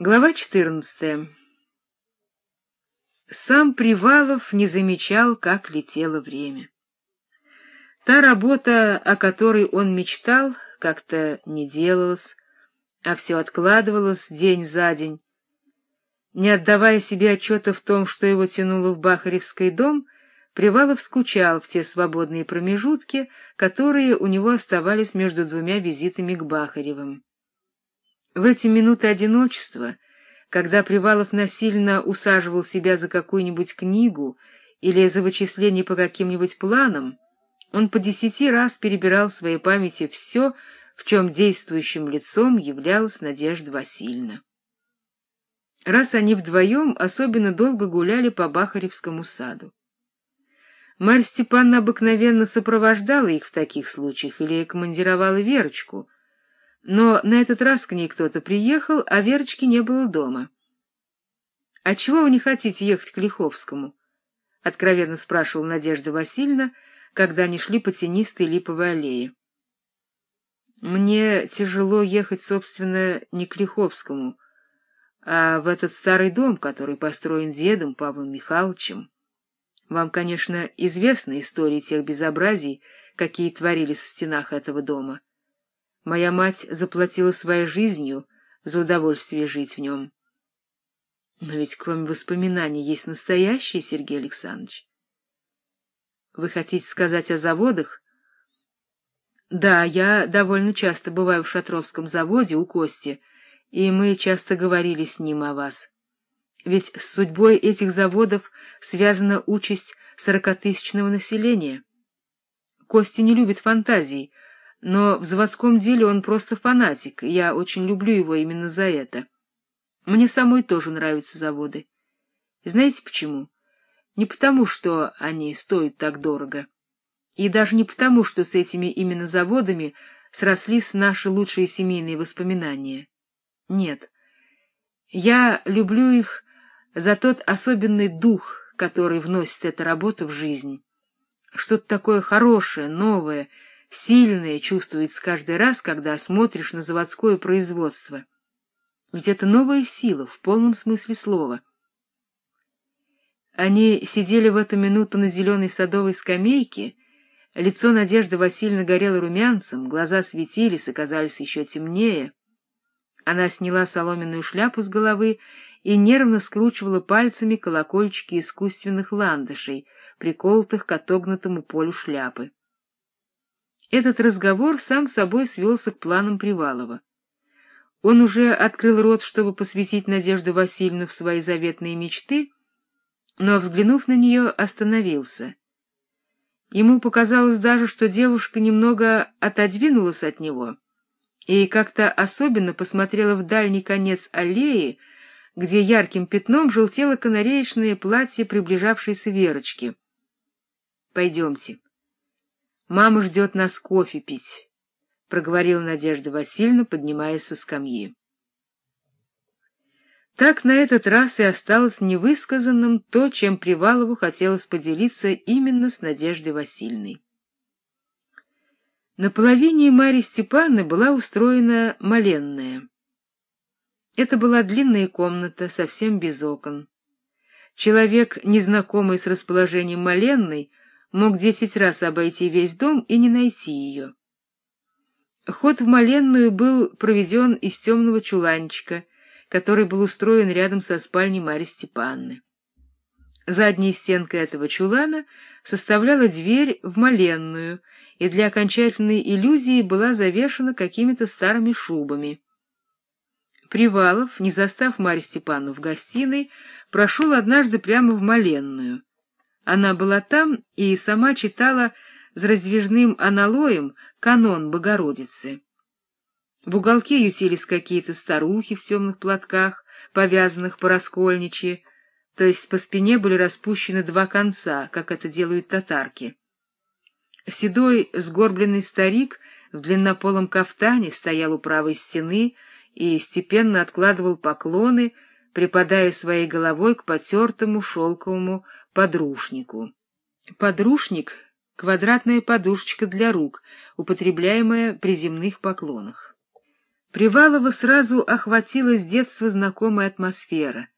Глава 14. Сам Привалов не замечал, как летело время. Та работа, о которой он мечтал, как-то не делалась, а все откладывалось день за день. Не отдавая себе отчета в том, что его тянуло в Бахаревский дом, Привалов скучал в те свободные промежутки, которые у него оставались между двумя визитами к Бахаревым. В эти минуты одиночества, когда Привалов насильно усаживал себя за какую-нибудь книгу или за вычисление по каким-нибудь планам, он по десяти раз перебирал в своей памяти все, в чем действующим лицом являлась Надежда Васильевна. Раз они вдвоем особенно долго гуляли по Бахаревскому саду. Марья Степановна обыкновенно сопровождала их в таких случаях или командировала Верочку — но на этот раз к ней кто-то приехал, а Верочки не было дома. — А чего вы не хотите ехать к Лиховскому? — откровенно спрашивала Надежда Васильевна, когда они шли по тенистой липовой аллее. — Мне тяжело ехать, собственно, не к Лиховскому, а в этот старый дом, который построен дедом Павлом Михайловичем. Вам, конечно, известна история тех безобразий, какие творились в стенах этого дома. — Моя мать заплатила своей жизнью за удовольствие жить в нем. Но ведь кроме воспоминаний есть настоящие, Сергей Александрович. Вы хотите сказать о заводах? Да, я довольно часто бываю в Шатровском заводе у Кости, и мы часто говорили с ним о вас. Ведь с судьбой этих заводов связана участь сорокатысячного населения. Костя не любит фантазий, но в заводском деле он просто фанатик, я очень люблю его именно за это. Мне самой тоже нравятся заводы. Знаете почему? Не потому, что они стоят так дорого, и даже не потому, что с этими именно заводами срослись наши лучшие семейные воспоминания. Нет. Я люблю их за тот особенный дух, который вносит эта работа в жизнь. Что-то такое хорошее, новое — сильное чувствуется каждый раз, когда смотришь на заводское производство. Ведь это новая сила в полном смысле слова. Они сидели в эту минуту на зеленой садовой скамейке, лицо Надежды Васильевны горело румянцем, глаза светились и казались еще темнее. Она сняла соломенную шляпу с головы и нервно скручивала пальцами колокольчики искусственных ландышей, приколотых к отогнутому полю шляпы. Этот разговор сам собой свелся к планам Привалова. Он уже открыл рот, чтобы посвятить Надежду Васильевну в свои заветные мечты, но, взглянув на нее, остановился. Ему показалось даже, что девушка немного отодвинулась от него и как-то особенно посмотрела в дальний конец аллеи, где ярким пятном желтело канареечное платье приближавшейся Верочки. — Пойдемте. Мама ждет нас кофе пить, — проговорила Надежда Васильевна, поднимаясь со скамьи. Так на этот раз и осталось невысказанным то, чем Привалову хотелось поделиться именно с Надеждой Васильевной. На половине Марьи Степановны была устроена моленная. Это была длинная комната, совсем без окон. Человек, незнакомый с расположением моленной, мог десять раз обойти весь дом и не найти ее. Ход в моленную был проведен из темного чуланчика, который был устроен рядом со спальней Марьи Степанны. Задняя стенка этого чулана составляла дверь в моленную, и для окончательной иллюзии была завешена какими-то старыми шубами. Привалов, не застав Марью Степановну в гостиной, прошел однажды прямо в моленную — она была там и сама читала с раздвижным аналоем канон Богородицы. В уголке ютились какие-то старухи в темных платках, повязанных по раскольничьи, то есть по спине были распущены два конца, как это делают татарки. Седой, сгорбленный старик в длиннополом кафтане стоял у правой стены и степенно откладывал поклоны, припадая своей головой к потертому шелковому подрушнику. Подрушник — квадратная подушечка для рук, употребляемая при земных поклонах. Привалова сразу охватила с детства знакомая атмосфера.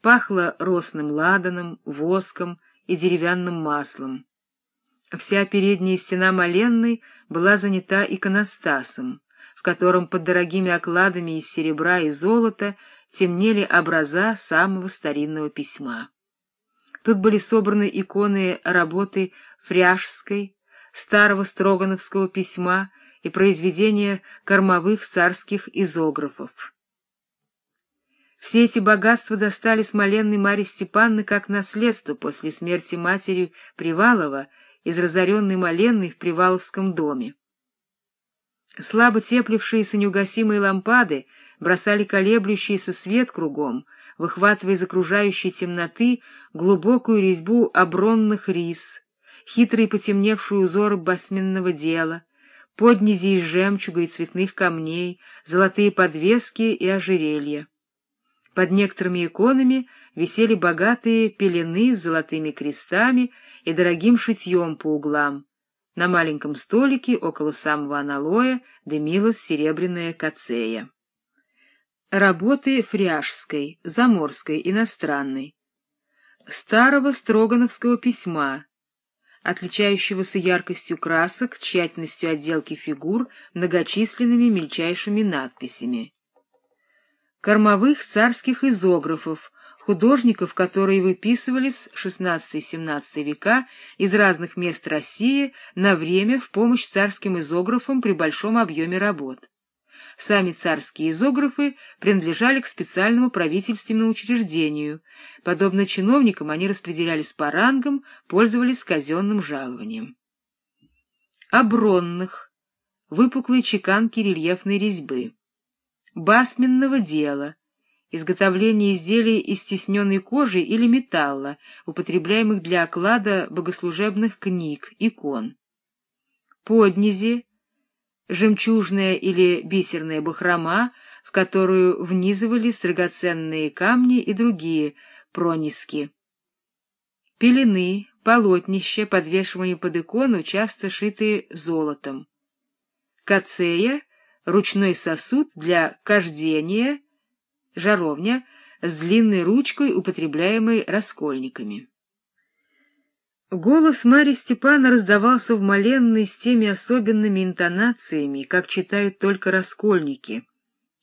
Пахло росным ладаном, воском и деревянным маслом. Вся передняя стена Маленной была занята иконостасом, в котором под дорогими окладами из серебра и золота темнели образа самого старинного письма. Тут были собраны иконы работы Фряжской, старого строгановского письма и произведения кормовых царских изографов. Все эти богатства достали Смоленной Марье Степанны как наследство после смерти матери Привалова из разоренной Маленной в Приваловском доме. Слабо теплившиеся неугасимые лампады бросали колеблющийся свет кругом, выхватывая из окружающей темноты глубокую резьбу обронных рис, хитрые потемневшие узоры басменного дела, поднизи из жемчуга и цветных камней, золотые подвески и ожерелья. Под некоторыми иконами висели богатые пелены с золотыми крестами и дорогим шитьем по углам. На маленьком столике около самого аналоя дымилась серебряная кацея. Работы фряжской, заморской, иностранной. Старого строгановского письма, отличающегося яркостью красок, тщательностью отделки фигур, многочисленными мельчайшими надписями. Кормовых царских изографов, художников, которые выписывались XVI-XVII века из разных мест России на время в помощь царским изографам при большом объеме работ. Сами царские изографы принадлежали к специальному правительственному учреждению. Подобно чиновникам, они распределялись по рангам, пользовались казенным жалованием. Обронных, выпуклые чеканки рельефной резьбы. Басменного дела, изготовление изделий из стесненной кожи или металла, употребляемых для оклада богослужебных книг, икон. Поднизи, жемчужная или бисерная бахрома, в которую внизывались драгоценные камни и другие прониски. Пелены, полотнища, подвешиваемые под икону, часто шитые золотом. Кацея — ручной сосуд для кождения, жаровня с длинной ручкой, употребляемой раскольниками. Голос Марьи Степана раздавался в моленной с теми особенными интонациями, как читают только раскольники.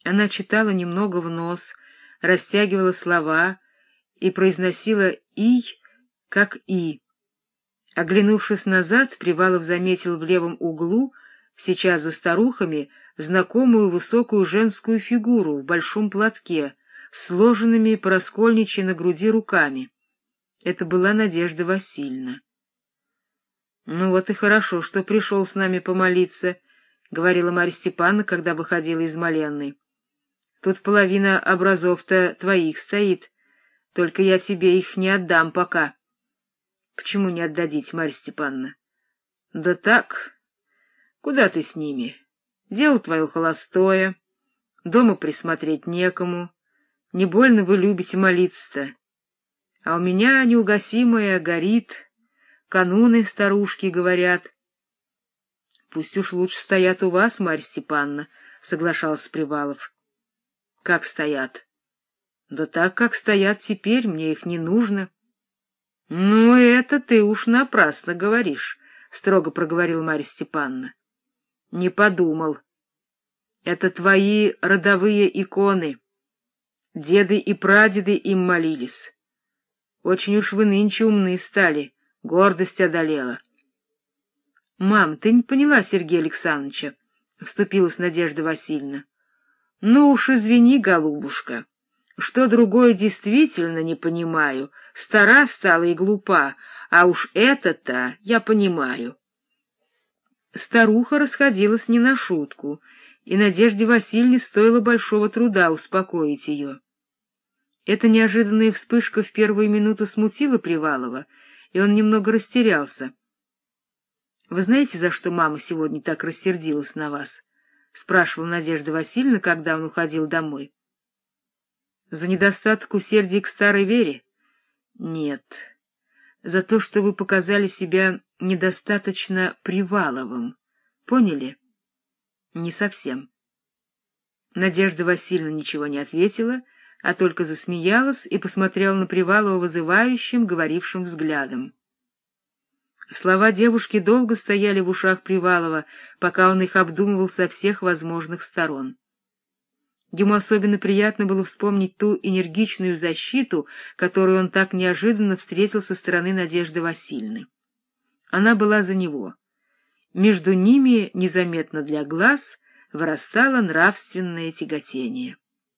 Она читала немного в нос, растягивала слова и произносила «и» как «и». Оглянувшись назад, Привалов заметил в левом углу, сейчас за старухами, знакомую высокую женскую фигуру в большом платке, сложенными по раскольничьи на груди руками. Это была Надежда Васильевна. — Ну вот и хорошо, что пришел с нами помолиться, — говорила Марья Степановна, когда выходила из Маленной. — Тут половина образов-то твоих стоит, только я тебе их не отдам пока. — Почему не отдадите, Марья Степановна? — Да так. Куда ты с ними? Дело твое холостое, дома присмотреть некому. Не больно вы любите молиться-то а у меня неугасимая горит, кануны старушки говорят. — Пусть уж лучше стоят у вас, Марья Степановна, — соглашался Привалов. — Как стоят? — Да так, как стоят теперь, мне их не нужно. — Ну, это ты уж напрасно говоришь, — строго проговорил Марья Степановна. — Не подумал. Это твои родовые иконы. Деды и прадеды им молились. Очень уж вы нынче умны стали, гордость одолела. — Мам, ты не поняла Сергея Александровича, — вступилась Надежда Васильевна. — Ну уж извини, голубушка, что другое действительно не понимаю, стара стала и глупа, а уж это-то я понимаю. Старуха расходилась не на шутку, и Надежде Васильевне стоило большого труда успокоить ее. Эта неожиданная вспышка в первую минуту смутила Привалова, и он немного растерялся. — Вы знаете, за что мама сегодня так рассердилась на вас? — спрашивала Надежда Васильевна, когда он уходил домой. — За недостаток усердия к старой вере? — Нет. За то, что вы показали себя недостаточно Приваловым. Поняли? — Не совсем. — Надежда Васильевна ничего не ответила, а только засмеялась и посмотрела на Привалова вызывающим, говорившим взглядом. Слова девушки долго стояли в ушах Привалова, пока он их обдумывал со всех возможных сторон. Ему особенно приятно было вспомнить ту энергичную защиту, которую он так неожиданно встретил со стороны Надежды Васильевны. Она была за него. Между ними, незаметно для глаз, вырастало нравственное тяготение.